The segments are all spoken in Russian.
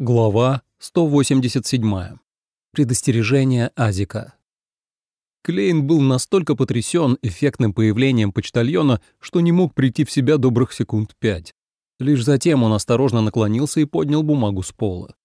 Глава 187. Предостережение Азика. Клейн был настолько потрясен эффектным появлением почтальона, что не мог прийти в себя добрых секунд пять. Лишь затем он осторожно наклонился и поднял бумагу с пола.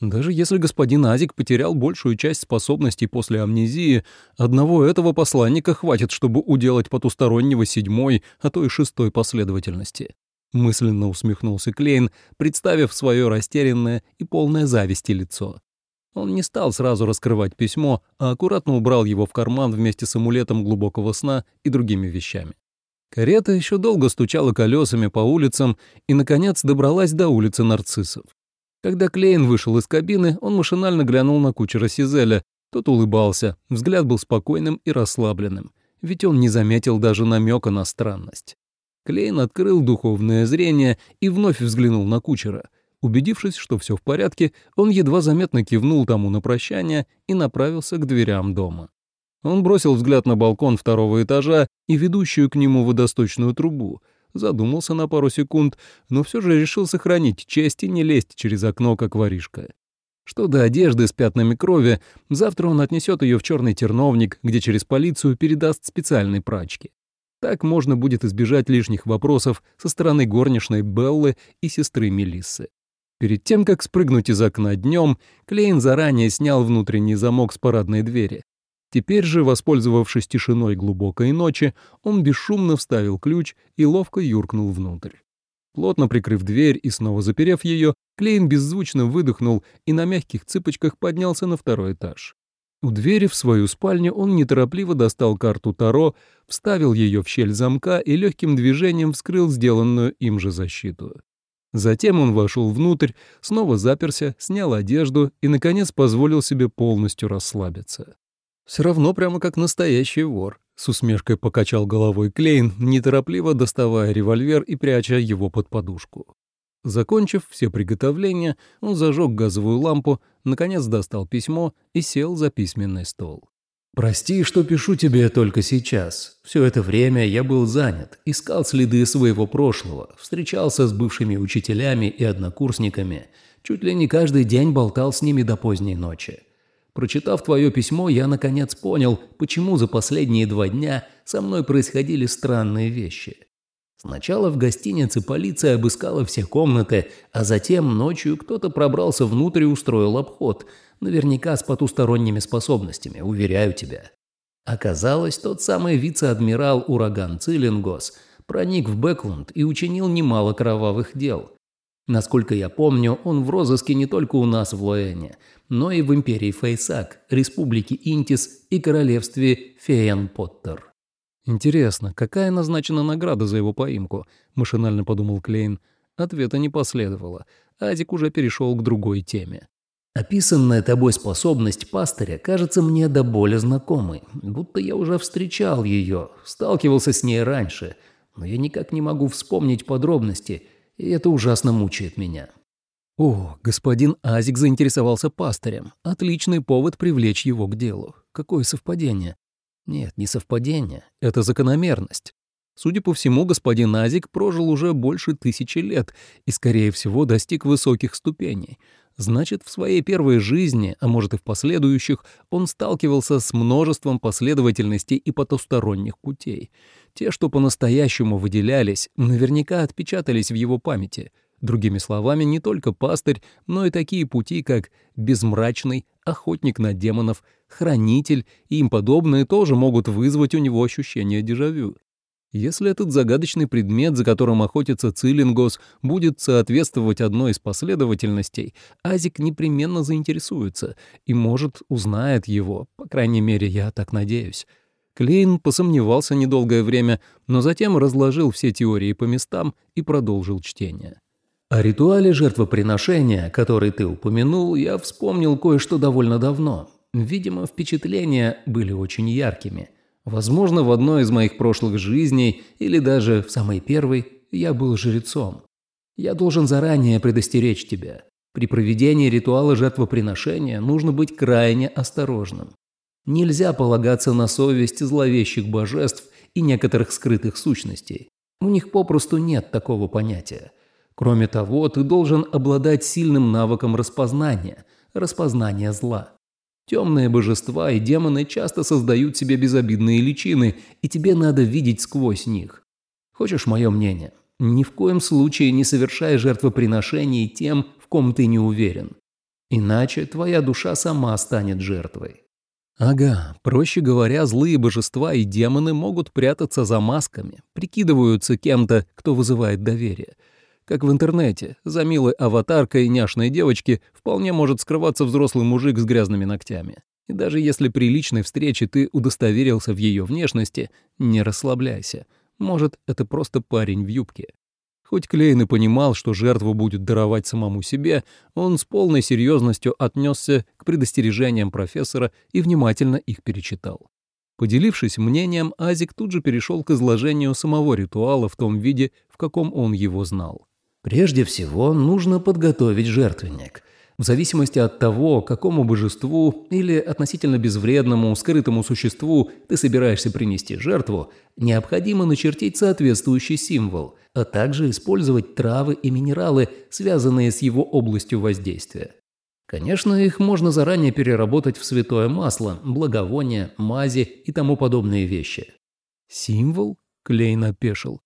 Даже если господин Азик потерял большую часть способностей после амнезии, одного этого посланника хватит, чтобы уделать потустороннего седьмой, а то и шестой последовательности. Мысленно усмехнулся Клейн, представив свое растерянное и полное зависти лицо. Он не стал сразу раскрывать письмо, а аккуратно убрал его в карман вместе с амулетом глубокого сна и другими вещами. Карета еще долго стучала колесами по улицам и, наконец, добралась до улицы нарциссов. Когда Клейн вышел из кабины, он машинально глянул на кучера Сизеля. Тот улыбался, взгляд был спокойным и расслабленным, ведь он не заметил даже намека на странность. Клейн открыл духовное зрение и вновь взглянул на кучера. Убедившись, что все в порядке, он едва заметно кивнул тому на прощание и направился к дверям дома. Он бросил взгляд на балкон второго этажа и ведущую к нему водосточную трубу, задумался на пару секунд, но все же решил сохранить честь и не лезть через окно, как воришка. Что до одежды с пятнами крови, завтра он отнесет ее в черный терновник, где через полицию передаст специальной прачке. Так можно будет избежать лишних вопросов со стороны горничной Беллы и сестры Мелиссы. Перед тем, как спрыгнуть из окна днем, Клейн заранее снял внутренний замок с парадной двери. Теперь же, воспользовавшись тишиной глубокой ночи, он бесшумно вставил ключ и ловко юркнул внутрь. Плотно прикрыв дверь и снова заперев ее, Клейн беззвучно выдохнул и на мягких цыпочках поднялся на второй этаж. У двери в свою спальню он неторопливо достал карту Таро, вставил ее в щель замка и легким движением вскрыл сделанную им же защиту. Затем он вошел внутрь, снова заперся, снял одежду и, наконец, позволил себе полностью расслабиться. «Все равно прямо как настоящий вор», — с усмешкой покачал головой Клейн, неторопливо доставая револьвер и пряча его под подушку. Закончив все приготовления, он зажег газовую лампу, наконец достал письмо и сел за письменный стол. «Прости, что пишу тебе только сейчас. Все это время я был занят, искал следы своего прошлого, встречался с бывшими учителями и однокурсниками, чуть ли не каждый день болтал с ними до поздней ночи. Прочитав твое письмо, я наконец понял, почему за последние два дня со мной происходили странные вещи. Сначала в гостинице полиция обыскала все комнаты, а затем ночью кто-то пробрался внутрь и устроил обход, наверняка с потусторонними способностями, уверяю тебя. Оказалось, тот самый вице-адмирал Ураган Цилингос проник в Бэклунд и учинил немало кровавых дел. Насколько я помню, он в розыске не только у нас в Лоэне, но и в империи Фейсак, республике Интис и королевстве Фейен-Поттер. «Интересно, какая назначена награда за его поимку?» — машинально подумал Клейн. Ответа не последовало. Азик уже перешел к другой теме. «Описанная тобой способность пастыря кажется мне до боли знакомой, будто я уже встречал ее, сталкивался с ней раньше, но я никак не могу вспомнить подробности, и это ужасно мучает меня». «О, господин Азик заинтересовался пастырем. Отличный повод привлечь его к делу. Какое совпадение. Нет, не совпадение, это закономерность. Судя по всему, господин Азик прожил уже больше тысячи лет и, скорее всего, достиг высоких ступеней. Значит, в своей первой жизни, а может и в последующих, он сталкивался с множеством последовательностей и потусторонних путей. Те, что по-настоящему выделялись, наверняка отпечатались в его памяти. Другими словами, не только пастырь, но и такие пути, как безмрачный, охотник на демонов, хранитель и им подобные тоже могут вызвать у него ощущение дежавю. Если этот загадочный предмет, за которым охотится Цилингос, будет соответствовать одной из последовательностей, Азик непременно заинтересуется и, может, узнает его, по крайней мере, я так надеюсь. Клейн посомневался недолгое время, но затем разложил все теории по местам и продолжил чтение. О ритуале жертвоприношения, который ты упомянул, я вспомнил кое-что довольно давно. Видимо, впечатления были очень яркими. Возможно, в одной из моих прошлых жизней, или даже в самой первой, я был жрецом. Я должен заранее предостеречь тебя. При проведении ритуала жертвоприношения нужно быть крайне осторожным. Нельзя полагаться на совесть зловещих божеств и некоторых скрытых сущностей. У них попросту нет такого понятия. Кроме того, ты должен обладать сильным навыком распознания, распознания зла. Темные божества и демоны часто создают себе безобидные личины, и тебе надо видеть сквозь них. Хочешь мое мнение? Ни в коем случае не совершай жертвоприношений тем, в ком ты не уверен. Иначе твоя душа сама станет жертвой. Ага, проще говоря, злые божества и демоны могут прятаться за масками, прикидываются кем-то, кто вызывает доверие – как в интернете, за милой аватаркой няшной девочки вполне может скрываться взрослый мужик с грязными ногтями. И даже если при личной встрече ты удостоверился в ее внешности, не расслабляйся. Может, это просто парень в юбке. Хоть Клейн и понимал, что жертву будет даровать самому себе, он с полной серьезностью отнесся к предостережениям профессора и внимательно их перечитал. Поделившись мнением, Азик тут же перешел к изложению самого ритуала в том виде, в каком он его знал. Прежде всего, нужно подготовить жертвенник. В зависимости от того, какому божеству или относительно безвредному, скрытому существу ты собираешься принести жертву, необходимо начертить соответствующий символ, а также использовать травы и минералы, связанные с его областью воздействия. Конечно, их можно заранее переработать в святое масло, благовония, мази и тому подобные вещи. «Символ?» – Клейн опешил.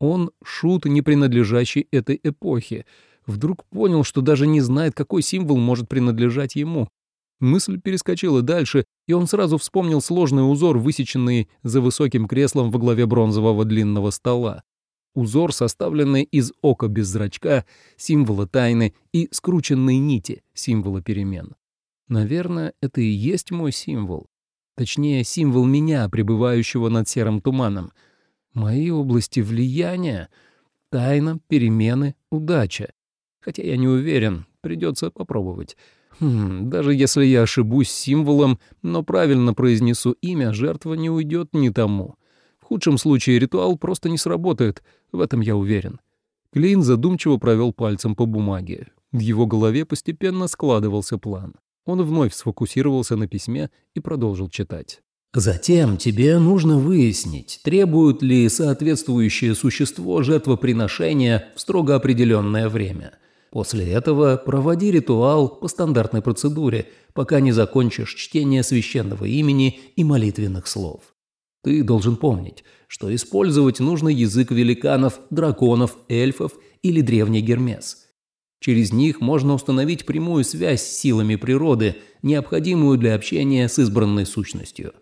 Он шут, не принадлежащий этой эпохе. Вдруг понял, что даже не знает, какой символ может принадлежать ему. Мысль перескочила дальше, и он сразу вспомнил сложный узор, высеченный за высоким креслом во главе бронзового длинного стола. Узор, составленный из ока без зрачка, символа тайны, и скрученной нити, символа перемен. Наверное, это и есть мой символ. Точнее, символ меня, пребывающего над серым туманом — Мои области влияния — тайна, перемены, удача. Хотя я не уверен, придется попробовать. Хм, даже если я ошибусь символом, но правильно произнесу имя, жертва не уйдет ни тому. В худшем случае ритуал просто не сработает, в этом я уверен. Клейн задумчиво провел пальцем по бумаге. В его голове постепенно складывался план. Он вновь сфокусировался на письме и продолжил читать. Затем тебе нужно выяснить, требует ли соответствующее существо жертвоприношения в строго определенное время. После этого проводи ритуал по стандартной процедуре, пока не закончишь чтение священного имени и молитвенных слов. Ты должен помнить, что использовать нужно язык великанов, драконов, эльфов или древний Гермес. Через них можно установить прямую связь с силами природы, необходимую для общения с избранной сущностью.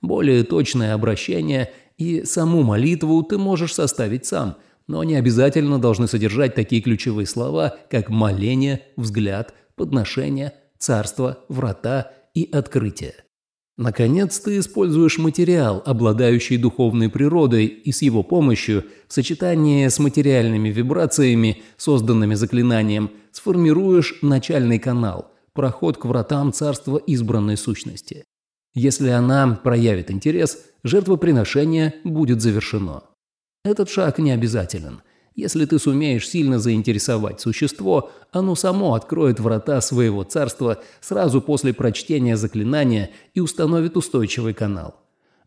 Более точное обращение и саму молитву ты можешь составить сам, но они обязательно должны содержать такие ключевые слова, как моление, взгляд, подношение, царство, врата и открытие. Наконец, ты используешь материал, обладающий духовной природой, и с его помощью, в сочетании с материальными вибрациями, созданными заклинанием, сформируешь начальный канал, проход к вратам царства избранной сущности. Если она проявит интерес, жертвоприношение будет завершено. Этот шаг не обязателен. Если ты сумеешь сильно заинтересовать существо, оно само откроет врата своего царства сразу после прочтения заклинания и установит устойчивый канал.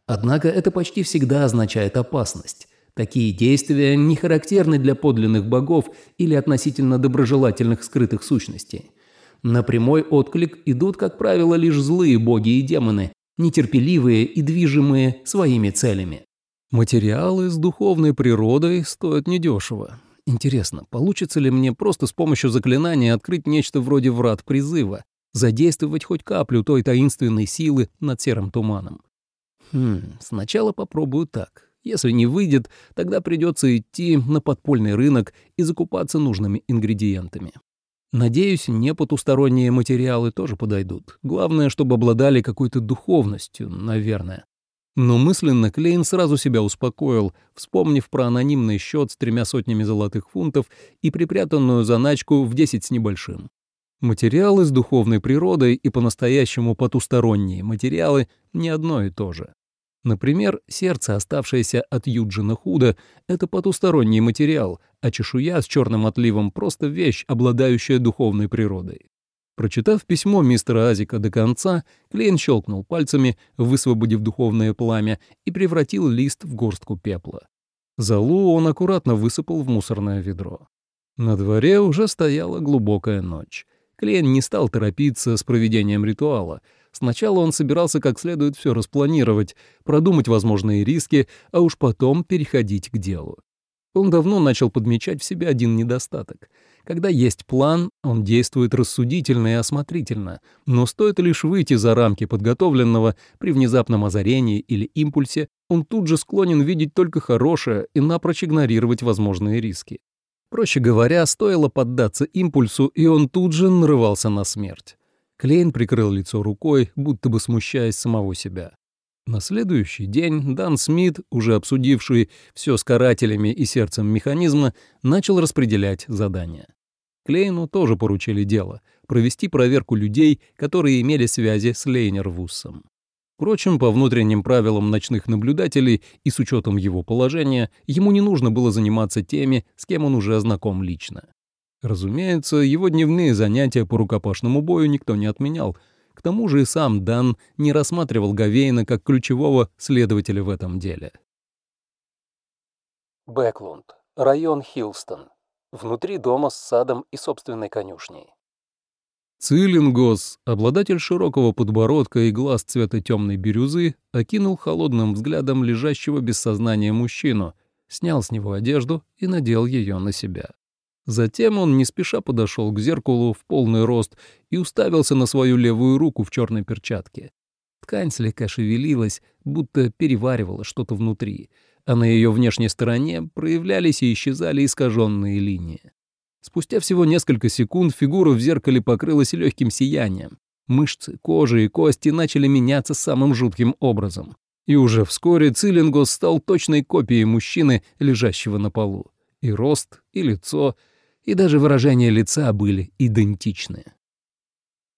Однако это почти всегда означает опасность. Такие действия не характерны для подлинных богов или относительно доброжелательных скрытых сущностей. На прямой отклик идут, как правило, лишь злые боги и демоны, нетерпеливые и движимые своими целями. Материалы с духовной природой стоят недешево. Интересно, получится ли мне просто с помощью заклинания открыть нечто вроде врат призыва, задействовать хоть каплю той таинственной силы над серым туманом? Хм, сначала попробую так. Если не выйдет, тогда придется идти на подпольный рынок и закупаться нужными ингредиентами. Надеюсь, не потусторонние материалы тоже подойдут. Главное, чтобы обладали какой-то духовностью, наверное. Но мысленно Клейн сразу себя успокоил, вспомнив про анонимный счет с тремя сотнями золотых фунтов и припрятанную заначку в десять с небольшим. Материалы с духовной природой и по-настоящему потусторонние материалы не одно и то же. Например, сердце, оставшееся от Юджина Худа, это потусторонний материал, а чешуя с черным отливом — просто вещь, обладающая духовной природой. Прочитав письмо мистера Азика до конца, Клейн щелкнул пальцами, высвободив духовное пламя, и превратил лист в горстку пепла. Залу он аккуратно высыпал в мусорное ведро. На дворе уже стояла глубокая ночь. Клейн не стал торопиться с проведением ритуала. Сначала он собирался как следует все распланировать, продумать возможные риски, а уж потом переходить к делу. Он давно начал подмечать в себе один недостаток. Когда есть план, он действует рассудительно и осмотрительно, но стоит лишь выйти за рамки подготовленного при внезапном озарении или импульсе, он тут же склонен видеть только хорошее и напрочь игнорировать возможные риски. Проще говоря, стоило поддаться импульсу, и он тут же нарывался на смерть. Клейн прикрыл лицо рукой, будто бы смущаясь самого себя. На следующий день Дан Смит, уже обсудивший все с карателями и сердцем механизма, начал распределять задания. Клейну тоже поручили дело — провести проверку людей, которые имели связи с Лейнервуссом. Впрочем, по внутренним правилам ночных наблюдателей и с учетом его положения, ему не нужно было заниматься теми, с кем он уже знаком лично. Разумеется, его дневные занятия по рукопашному бою никто не отменял. К тому же и сам Дан не рассматривал Гавейна как ключевого следователя в этом деле. Бэклунд, район Хилстон. Внутри дома с садом и собственной конюшней. Цилингос, обладатель широкого подбородка и глаз цвета темной бирюзы, окинул холодным взглядом лежащего без сознания мужчину, снял с него одежду и надел ее на себя. Затем он не спеша подошел к зеркалу в полный рост и уставился на свою левую руку в черной перчатке. Ткань слегка шевелилась, будто переваривала что-то внутри, а на ее внешней стороне проявлялись и исчезали искаженные линии. Спустя всего несколько секунд фигура в зеркале покрылась легким сиянием. Мышцы, кожа и кости начали меняться самым жутким образом. И уже вскоре Цилингос стал точной копией мужчины, лежащего на полу. И рост, и лицо, и даже выражение лица были идентичны.